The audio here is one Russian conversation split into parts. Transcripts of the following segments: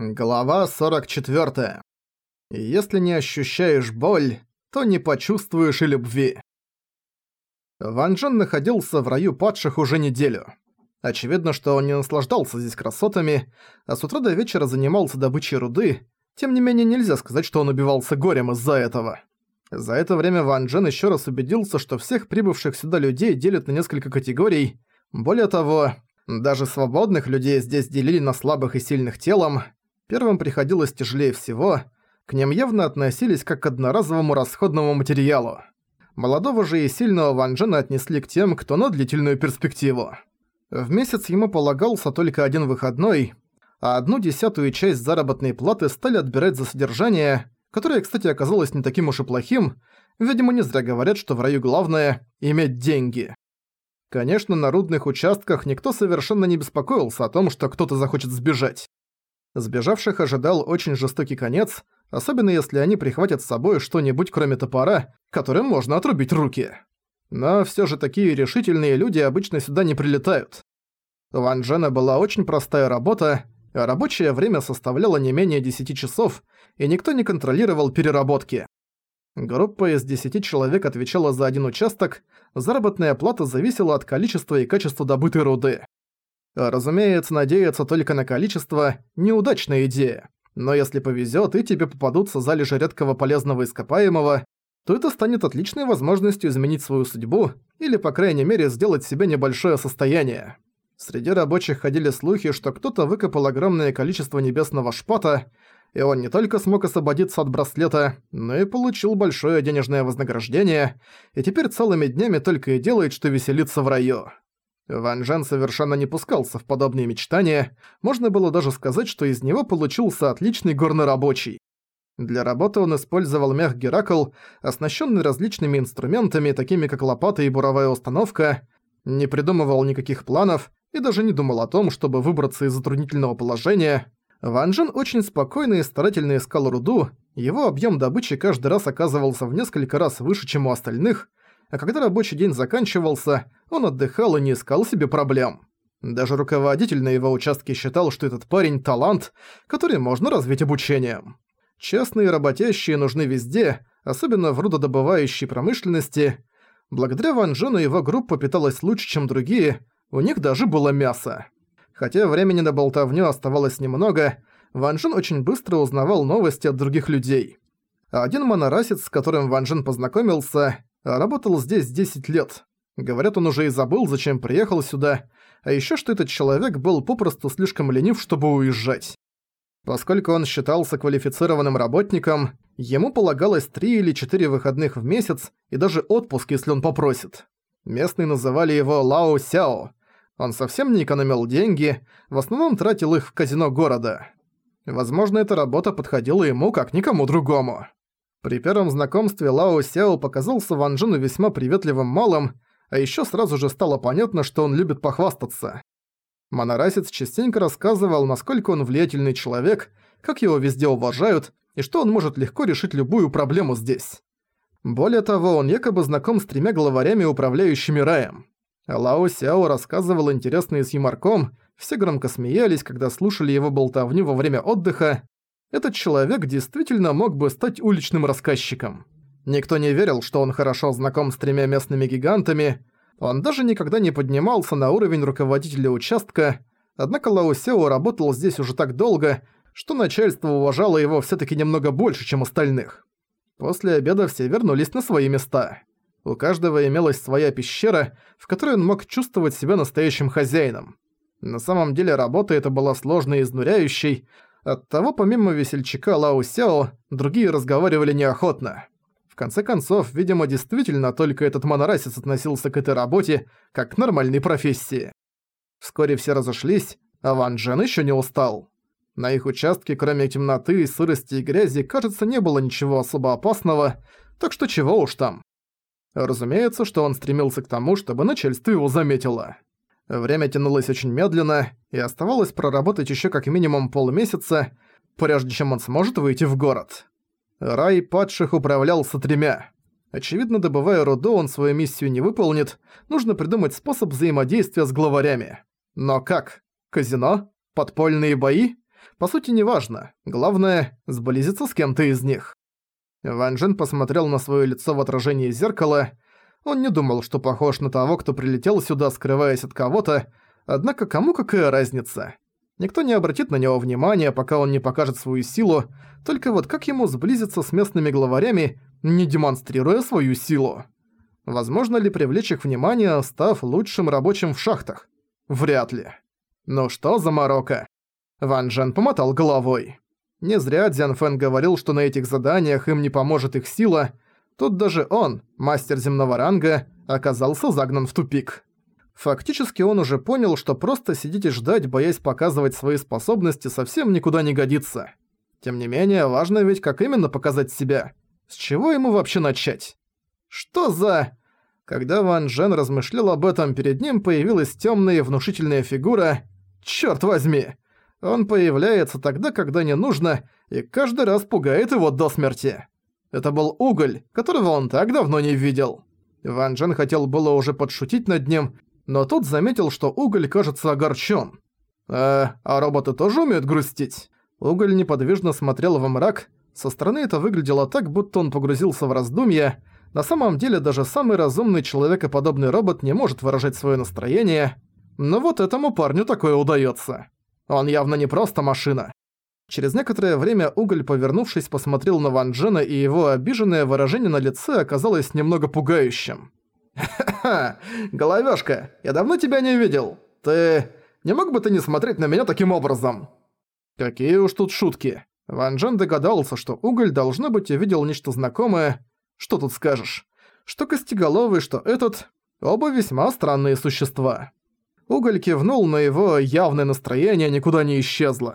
Глава 44. Если не ощущаешь боль, то не почувствуешь и любви. Ван Джен находился в раю падших уже неделю. Очевидно, что он не наслаждался здесь красотами, а с утра до вечера занимался добычей руды, тем не менее нельзя сказать, что он убивался горем из-за этого. За это время Ван Джен ещё раз убедился, что всех прибывших сюда людей делят на несколько категорий. Более того, даже свободных людей здесь делили на слабых и сильных телом, Первым приходилось тяжелее всего, к ним явно относились как к одноразовому расходному материалу. Молодого же и сильного Ван Джена отнесли к тем, кто на длительную перспективу. В месяц ему полагался только один выходной, а одну десятую часть заработной платы стали отбирать за содержание, которое, кстати, оказалось не таким уж и плохим, видимо, не зря говорят, что в раю главное – иметь деньги. Конечно, на рудных участках никто совершенно не беспокоился о том, что кто-то захочет сбежать. Сбежавших ожидал очень жестокий конец, особенно если они прихватят с собой что-нибудь кроме топора, которым можно отрубить руки. Но всё же такие решительные люди обычно сюда не прилетают. У Ван Джена была очень простая работа, а рабочее время составляло не менее 10 часов, и никто не контролировал переработки. Группа из 10 человек отвечала за один участок, заработная плата зависела от количества и качества добытой руды. Разумеется, надеяться только на количество – неудачная идея. Но если повезет и тебе попадутся залежи редкого полезного ископаемого, то это станет отличной возможностью изменить свою судьбу или, по крайней мере, сделать себе небольшое состояние. Среди рабочих ходили слухи, что кто-то выкопал огромное количество небесного шпата, и он не только смог освободиться от браслета, но и получил большое денежное вознаграждение, и теперь целыми днями только и делает, что веселится в раю. Ван Джен совершенно не пускался в подобные мечтания, можно было даже сказать, что из него получился отличный горный рабочий. Для работы он использовал мех Геракл, оснащенный различными инструментами, такими как лопата и буровая установка, не придумывал никаких планов и даже не думал о том, чтобы выбраться из затруднительного положения. Ван Джен очень спокойно и старательно искал руду, его объем добычи каждый раз оказывался в несколько раз выше, чем у остальных, а когда рабочий день заканчивался, он отдыхал и не искал себе проблем. Даже руководитель на его участке считал, что этот парень – талант, который можно развить обучением. Честные работящие нужны везде, особенно в рудодобывающей промышленности. Благодаря Ван Джену его группа питалась лучше, чем другие, у них даже было мясо. Хотя времени на болтовню оставалось немного, Ван Джен очень быстро узнавал новости от других людей. Один монорасец, с которым Ван Джен познакомился, Работал здесь 10 лет. Говорят, он уже и забыл, зачем приехал сюда, а ещё, что этот человек был попросту слишком ленив, чтобы уезжать. Поскольку он считался квалифицированным работником, ему полагалось 3 или 4 выходных в месяц и даже отпуск, если он попросит. Местные называли его Лао Сяо. Он совсем не экономил деньги, в основном тратил их в казино города. Возможно, эта работа подходила ему как никому другому. При первом знакомстве Лао Сяо показался Ван Джену весьма приветливым малым, а ещё сразу же стало понятно, что он любит похвастаться. Монорасец частенько рассказывал, насколько он влиятельный человек, как его везде уважают, и что он может легко решить любую проблему здесь. Более того, он якобы знаком с тремя главарями, управляющими раем. Лао Сяо рассказывал интересно и с юморком, все громко смеялись, когда слушали его болтовню во время отдыха, этот человек действительно мог бы стать уличным рассказчиком. Никто не верил, что он хорошо знаком с тремя местными гигантами, он даже никогда не поднимался на уровень руководителя участка, однако Лаусео работал здесь уже так долго, что начальство уважало его все таки немного больше, чем остальных. После обеда все вернулись на свои места. У каждого имелась своя пещера, в которой он мог чувствовать себя настоящим хозяином. На самом деле работа эта была сложной и изнуряющей, Оттого помимо весельчака Лао Сяо, другие разговаривали неохотно. В конце концов, видимо, действительно только этот монорасец относился к этой работе как к нормальной профессии. Вскоре все разошлись, а Ван Джен ещё не устал. На их участке, кроме темноты, сырости и грязи, кажется, не было ничего особо опасного, так что чего уж там. Разумеется, что он стремился к тому, чтобы начальство его заметило. Время тянулось очень медленно, и оставалось проработать еще как минимум полмесяца, прежде чем он сможет выйти в город. Рай падших управлялся тремя. Очевидно, добывая руду, он свою миссию не выполнит, нужно придумать способ взаимодействия с главарями. Но как? Казино? Подпольные бои? По сути, неважно. Главное — сблизиться с кем-то из них. Ван Джен посмотрел на своё лицо в отражении зеркала. Он не думал, что похож на того, кто прилетел сюда, скрываясь от кого-то, однако кому какая разница? Никто не обратит на него внимания, пока он не покажет свою силу, только вот как ему сблизиться с местными главарями, не демонстрируя свою силу? Возможно ли привлечь их внимание, став лучшим рабочим в шахтах? Вряд ли. Ну что за морока? Ван Джен помотал головой. Не зря Дзян Фэн говорил, что на этих заданиях им не поможет их сила. Тут даже он, мастер земного ранга, оказался загнан в тупик. Фактически он уже понял, что просто сидеть и ждать, боясь показывать свои способности, совсем никуда не годится. Тем не менее, важно ведь как именно показать себя. С чего ему вообще начать? Что за... Когда Ван Джен размышлял об этом, перед ним появилась тёмная внушительная фигура. Чёрт возьми! Он появляется тогда, когда не нужно, и каждый раз пугает его до смерти. Это был уголь, которого он так давно не видел. Ван Джен хотел было уже подшутить над ним, но тут заметил, что уголь кажется огорчен. «Э, а роботы тоже умеют грустить?» Уголь неподвижно смотрел во мрак. Со стороны это выглядело так, будто он погрузился в раздумья. На самом деле даже самый разумный человекоподобный робот не может выражать свое настроение. Но вот этому парню такое удается. Он явно не просто машина. Через некоторое время Уголь, повернувшись, посмотрел на Ван Джена, и его обиженное выражение на лице оказалось немного пугающим. «Ха-ха! Головёшка, я давно тебя не видел. Ты... Не мог бы ты не смотреть на меня таким образом?» Какие уж тут шутки. Ван Джен догадался, что Уголь, должно быть, увидел нечто знакомое. Что тут скажешь? Что Костеголовый, что этот... Оба весьма странные существа. Уголь кивнул, но его явное настроение никуда не исчезло.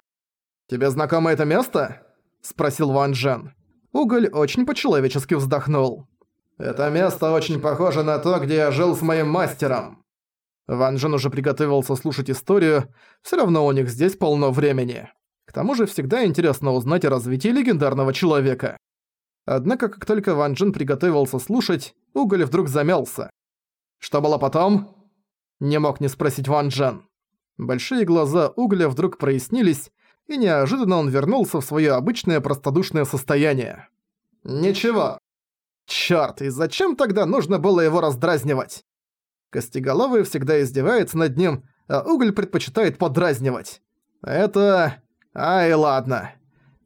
«Тебе знакомо это место?» – спросил Ван Джен. Уголь очень по-человечески вздохнул. «Это место очень похоже на то, где я жил с моим мастером». Ван Джен уже приготовился слушать историю, все равно у них здесь полно времени. К тому же всегда интересно узнать о развитии легендарного человека. Однако, как только Ван Джен приготовился слушать, Уголь вдруг замялся. «Что было потом?» Не мог не спросить Ван Джен. Большие глаза Угля вдруг прояснились, и неожиданно он вернулся в своё обычное простодушное состояние. «Ничего», Чёрт, и зачем тогда нужно было его раздразнивать? Костеголовый всегда издевается над ним, а Уголь предпочитает подразнивать. Это... Ай, ладно.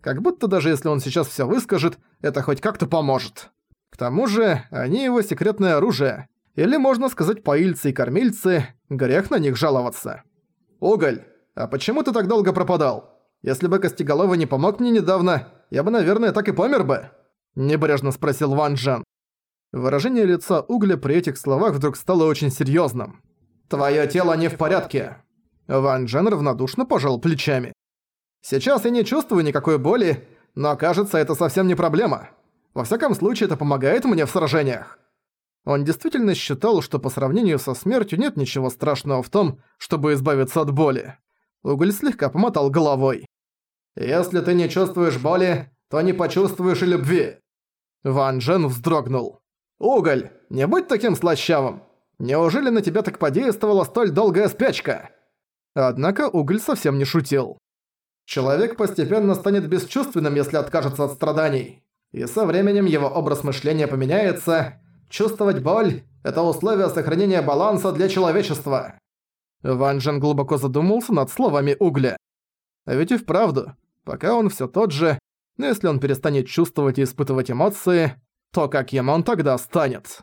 Как будто даже если он сейчас всё выскажет, это хоть как-то поможет. К тому же, они его секретное оружие. Или, можно сказать, поильцы и кормильцы, грех на них жаловаться. «Уголь, а почему ты так долго пропадал? Если бы Костеголовый не помог мне недавно, я бы, наверное, так и помер бы». Небрежно спросил Ван Джен. Выражение лица Угля при этих словах вдруг стало очень серьёзным. «Твоё тело не в порядке!» Ван Джен равнодушно пожал плечами. «Сейчас я не чувствую никакой боли, но кажется, это совсем не проблема. Во всяком случае, это помогает мне в сражениях». Он действительно считал, что по сравнению со смертью нет ничего страшного в том, чтобы избавиться от боли. Уголь слегка помотал головой. «Если ты не чувствуешь боли, то не почувствуешь и любви. Ван Джен вздрогнул. «Уголь, не будь таким слащавым! Неужели на тебя так подействовала столь долгая спячка?» Однако Уголь совсем не шутил. Человек постепенно станет бесчувственным, если откажется от страданий. И со временем его образ мышления поменяется. Чувствовать боль – это условие сохранения баланса для человечества. Ван Джен глубоко задумался над словами Угля. Ведь и вправду, пока он все тот же, но если он перестанет чувствовать и испытывать эмоции, то каким он тогда станет?